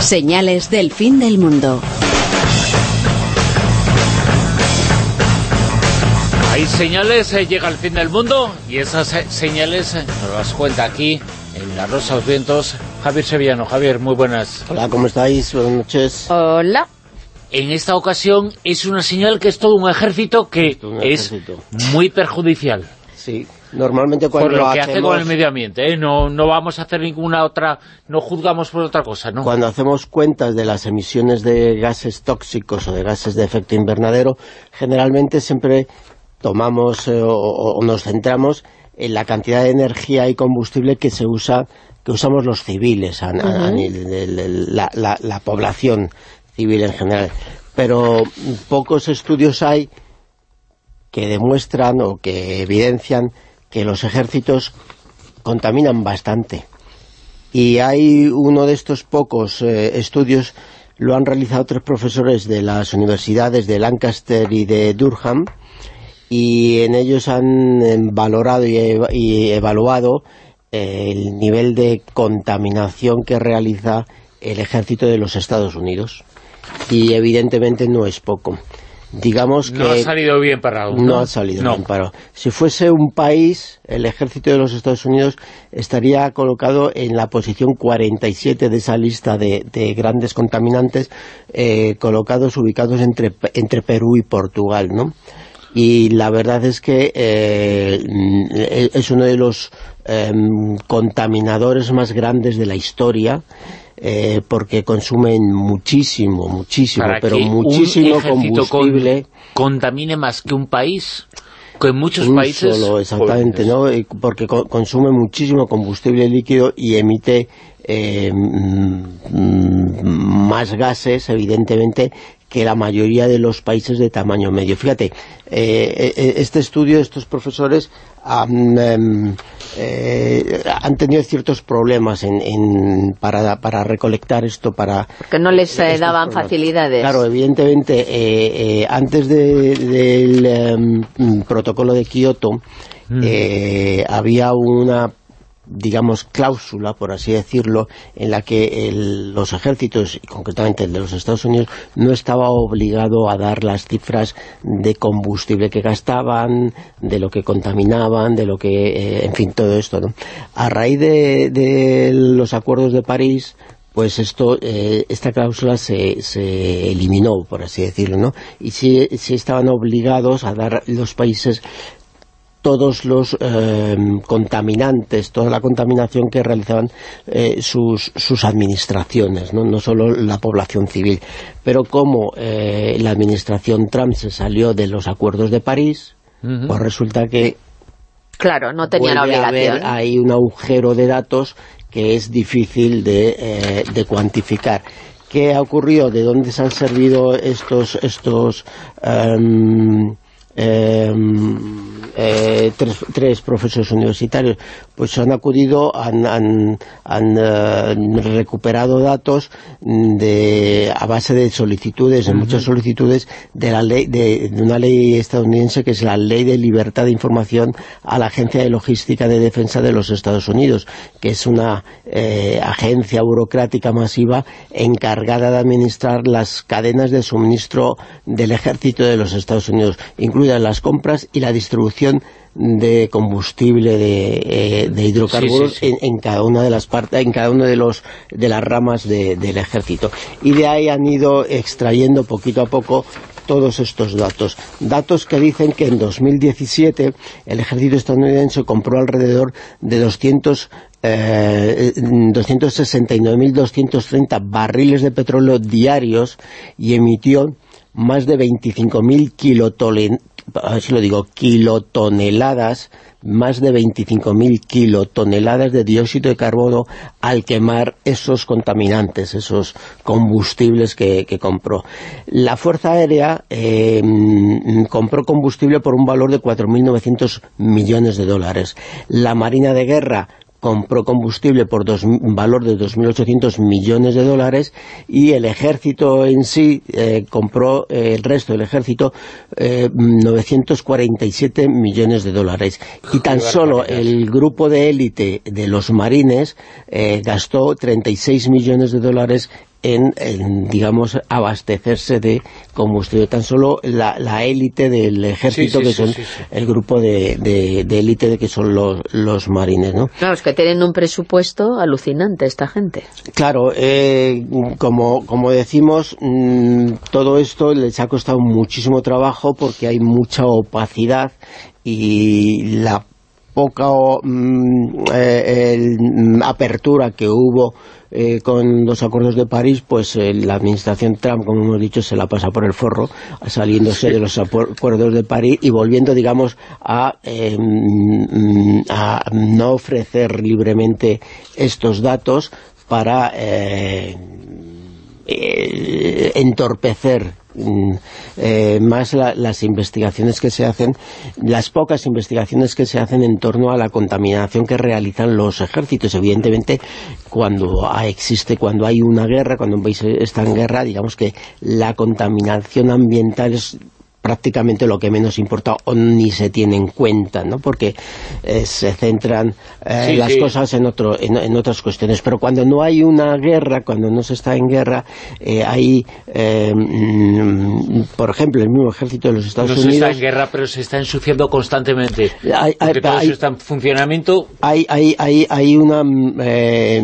Señales del fin del mundo. Hay señales, eh, llega el fin del mundo y esas eh, señales eh, nos las cuenta aquí en La Rosa de los Vientos Javier Sevillano. Javier, muy buenas. Hola, ¿cómo estáis? Buenas noches. Hola. En esta ocasión es una señal que es todo un ejército que Un es ejército. muy perjudicial. Sí, normalmente cuando por lo que hace hacemos, con el medio ambiente, ¿eh? no, no vamos a hacer ninguna otra, no juzgamos por otra cosa, ¿no? cuando hacemos cuentas de las emisiones de gases tóxicos o de gases de efecto invernadero, generalmente siempre tomamos eh, o, o nos centramos en la cantidad de energía y combustible que se usa que usamos los civiles, a- a- a nivel de- de la, la- la población civil en general. Pero pocos estudios hay que demuestran o que evidencian que los ejércitos contaminan bastante. Y hay uno de estos pocos eh, estudios, lo han realizado tres profesores de las universidades de Lancaster y de Durham, y en ellos han eh, valorado y, eva- y evaluado eh, el nivel de contaminación que realiza el ejército de los Estados Unidos. Y evidentemente no es poco. Digamos que no ha salido bien parado. no ha salido No. bien parado. Si fuese un país, el ejército de los Estados Unidos estaría colocado en la posición 47 de esa lista de, de grandes contaminantes, eh, colocados, ubicados entre, entre Perú y Portugal, ¿no? Y la verdad es que eh, es uno de los em, contaminadores más grandes de la historia, eh, porque consumen muchísimo, muchísimo, Para pero que un muchísimo ejército con- combustible. contamine más que un país, que en muchos un países... solo, exactamente, ¿no? Y Porque co- consume muchísimo combustible líquido y emite eh, mm, mm, más gases, evidentemente, que la mayoría de los países de tamaño medio. Fíjate, eh, eh, este estudio, estos profesores han, em, eh, han tenido ciertos problemas en, en- para, para recolectar esto, para Que no les eh, daban problemas. facilidades. Claro, evidentemente, eh, eh, antes de- del em, mm, protocolo de Kioto, eh, había una digamos, cláusula, por así decirlo, en la que el- los ejércitos, y concretamente el de los Estados Unidos, no estaba obligado a dar las cifras de combustible que gastaban, de lo que contaminaban, de lo que, eh, en fin, todo esto, ¿no? A raíz de, de los acuerdos de París, pues esto eh, esta cláusula se, se eliminó, por así decirlo, ¿no? Y sí, sí estaban obligados a dar los países todos los eh, contaminantes, toda la contaminación que realizaban eh, sus, sus administraciones, ¿no? no solo la población civil. Pero como eh, la administración Trump se salió de los acuerdos de París, pues resulta que Claro, no tenían vuelve a haber obligación. ahí un agujero de datos que es difícil de, eh, de cuantificar. ¿Qué ha ocurrido? ¿De dónde se han servido estos estos em, eh, tres, tres profesores universitarios? Pues han acudido, han, han, han, eh, recuperado datos de, a base de solicitudes, de muchas solicitudes de la ley de, de una ley estadounidense que es la Ley de Libertad de Información a la Agencia de Logística de Defensa de los Estados Unidos, que es una eh, agencia burocrática masiva encargada de administrar las cadenas de suministro del ejército de los Estados Unidos, incluidas las compras y la distribución de combustible de, eh, de hidrocarburos Sí, sí, sí. En, en cada una de las partes, en cada una de los de las ramas de- del ejército. Y de ahí han ido extrayendo poquito a poco todos estos datos. Datos que dicen que en 2017 el ejército estadounidense compró alrededor de 200 eh, 269.230 barriles de petróleo diarios y emitió más de 25.000 kilotolen a ver si lo digo, kilotoneladas, más de 25.000 kilotoneladas de dióxido de carbono al quemar esos contaminantes, esos combustibles que, compró. La Fuerza Aérea mm, compró combustible por un valor de 4.900 millones de dólares. La Marina de Guerra compró combustible por dos, un valor de 2.800 millones de dólares y el ejército en sí eh, compró, eh, el resto del ejército, eh, 947 millones de dólares. Y tan solo el grupo de élite de los marines eh, gastó 36 millones de dólares en, en, digamos, abastecerse de combustible. Tan solo la, la élite del ejército, Sí, sí, que sí, son sí, sí. el grupo de, de, de élite de que son los, los marines, ¿no? Claro, es que tienen un presupuesto alucinante esta gente. Claro, eh, como, como decimos, mm, todo esto les ha costado muchísimo trabajo porque hay mucha opacidad y la poca mm, eh, el, mm, apertura que hubo eh, con los acuerdos de París, pues eh, la administración Trump, como hemos dicho, se la pasa por el forro, saliéndose de los acuerdos de París y volviendo, digamos, a, eh, mm, a no ofrecer libremente estos datos para entorpecer eh, más la- las investigaciones que se hacen, las pocas investigaciones que se hacen en torno a la contaminación que realizan los ejércitos. Evidentemente, cuando existe, cuando hay una guerra, cuando un país está en guerra, digamos que la contaminación ambiental es prácticamente lo que menos importa o ni se tiene en cuenta, ¿no? Porque eh, se centran eh, Sí, las sí. cosas en, otro, en, en otras cuestiones. Pero cuando no hay una guerra, cuando no se está en guerra, eh, hay, eh, mm, por ejemplo, el mismo ejército de los Estados No se está Unidos... en guerra, pero se está ensuciando constantemente. Hay- hay- todo hay- eso está en funcionamiento. hay, hay, hay, hay una mm, eh,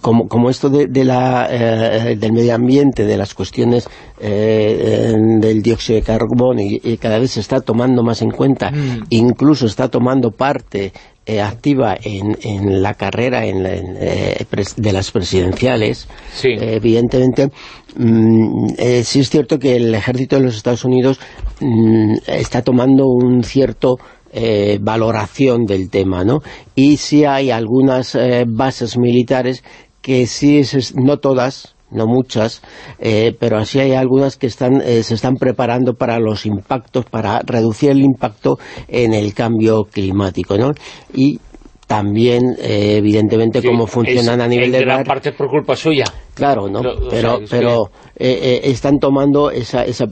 como, como esto de, de la, eh, del medio ambiente, de las cuestiones eh, eh, del dióxido de carbono y, y cada vez se está tomando más en cuenta, Mm. incluso está tomando parte eh, activa en, en la carrera en en, eh, de las presidenciales, Sí. eh, evidentemente, mm, sí es cierto que el ejército de los Estados Unidos mm, está tomando un cierto eh, valoración del tema, ¿no? Y sí hay algunas bases militares que sí, es- no todas, no muchas, eh, pero así hay algunas que están eh, se están preparando para los impactos, para reducir el impacto en el cambio climático, ¿no? Y también, eh, evidentemente, Sí, cómo funcionan es a nivel de gran parte por culpa suya. Claro, ¿no? Lo- pero sea, pero están tomando esa, esa...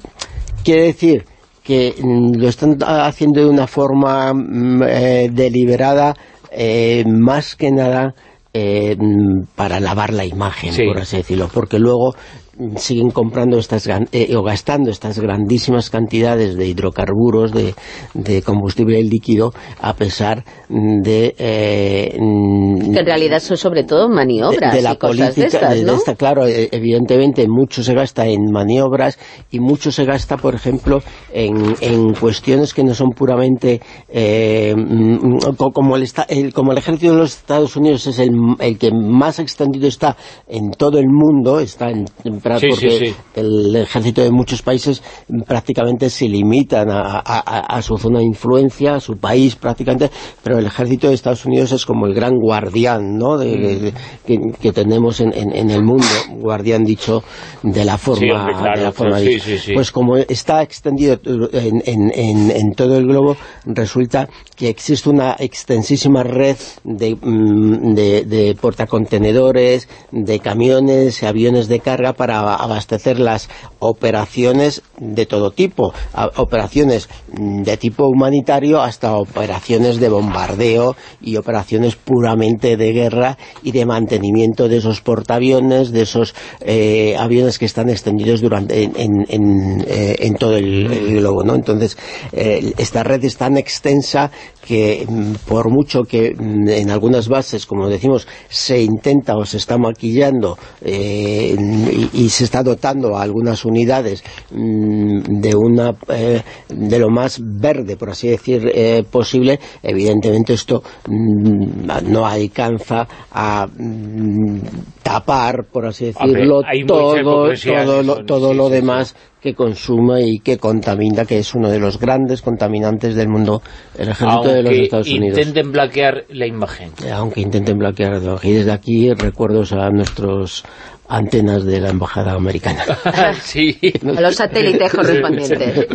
Quiere decir que mm, lo están haciendo de una forma mm, eh, deliberada, eh, más que nada eh, para lavar la imagen, Sí. por así decirlo, porque luego siguen comprando estas eh, o gastando estas grandísimas cantidades de hidrocarburos, de, de combustible líquido, a pesar de... eh, Que en realidad son sobre todo maniobras de, de la y cosas de política, estas, claro, eh, evidentemente mucho se gasta en maniobras y mucho se gasta, por ejemplo, en, en cuestiones que no son puramente eh, mm, co- como el, el- como el ejército de los Estados Unidos es el, el que más extendido está en todo el mundo, está en, en Sí, porque sí, sí. el ejército de muchos países mm, prácticamente se limitan a, a- a- a su zona de influencia, a su país prácticamente, pero el ejército de Estados Unidos es como el gran guardián ¿no? de, de- de- que, que tenemos en, en- en el mundo, guardián dicho de la forma, Sí, hombre, claro, de la forma. Pues como está extendido en, en- en- en todo el globo, resulta que existe una extensísima red de, mm, de, de portacontenedores, de camiones, aviones de carga para abastecer las operaciones de todo tipo, operaciones de tipo humanitario hasta operaciones de bombardeo y operaciones puramente de guerra y de mantenimiento de esos portaaviones, de esos eh, aviones que están extendidos durante en, eh, todo el, globo, ¿no? Entonces, eh, esta red es tan extensa que mm, por mucho que mm, en algunas bases, como decimos, se intenta o se está maquillando y se está dotando a algunas unidades mm, de una eh, de lo más verde, por así decir, eh, posible, evidentemente esto mm, no alcanza a mm, tapar, por así decirlo, todo, todo, lo, todo sí, lo sí, demás que consume y que contamina, que es uno de los grandes contaminantes del mundo, el ejército de los Aunque Estados Unidos. intenten blanquear la imagen. Eh, aunque intenten bloquearlo. Y desde aquí recuerdos a nuestros antenas de la embajada americana. sí. A los satélites correspondientes.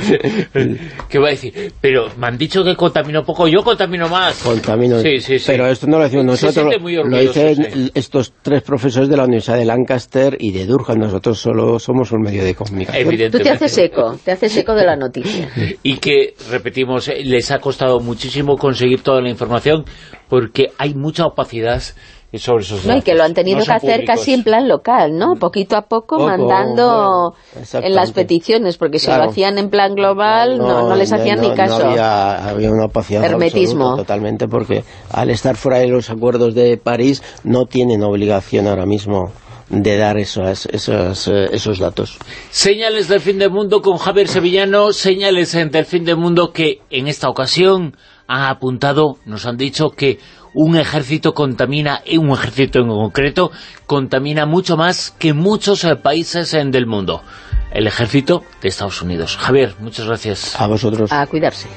¿Qué va a decir? Pero me han dicho que contamino poco, yo contamino más. Contamino. Sí, sí, sí. Pero esto no lo decimos Se nosotros, siente muy lo dicen sí. estos tres profesores de la Universidad de Lancaster y de Durham. Nosotros solo somos un medio de comunicación. Tú te haces eco, te haces eco de la noticia. y que, repetimos, eh, les ha costado muchísimo conseguir toda la información porque hay mucha opacidad sobre esos No, y que lo han tenido No que hacer públicos. casi en plan local, ¿no? Poquito a poco, Poco, mandando bueno, en las peticiones, porque si Claro. lo hacían en plan global no, no les hacían no- ni caso. No había, había una opacidad Hermetismo. absoluta, totalmente, porque al estar fuera de los acuerdos de París no tienen obligación ahora mismo de dar esas, esas, eh, esos datos. Señales del fin del mundo con Javier Sevillano, señales eh, del fin del mundo que en esta ocasión han apuntado, nos han dicho que un ejército contamina, y un ejército en concreto, contamina mucho más que muchos eh, países eh, del mundo. El ejército de Estados Unidos. Javier, muchas gracias. A vosotros. A cuidarse.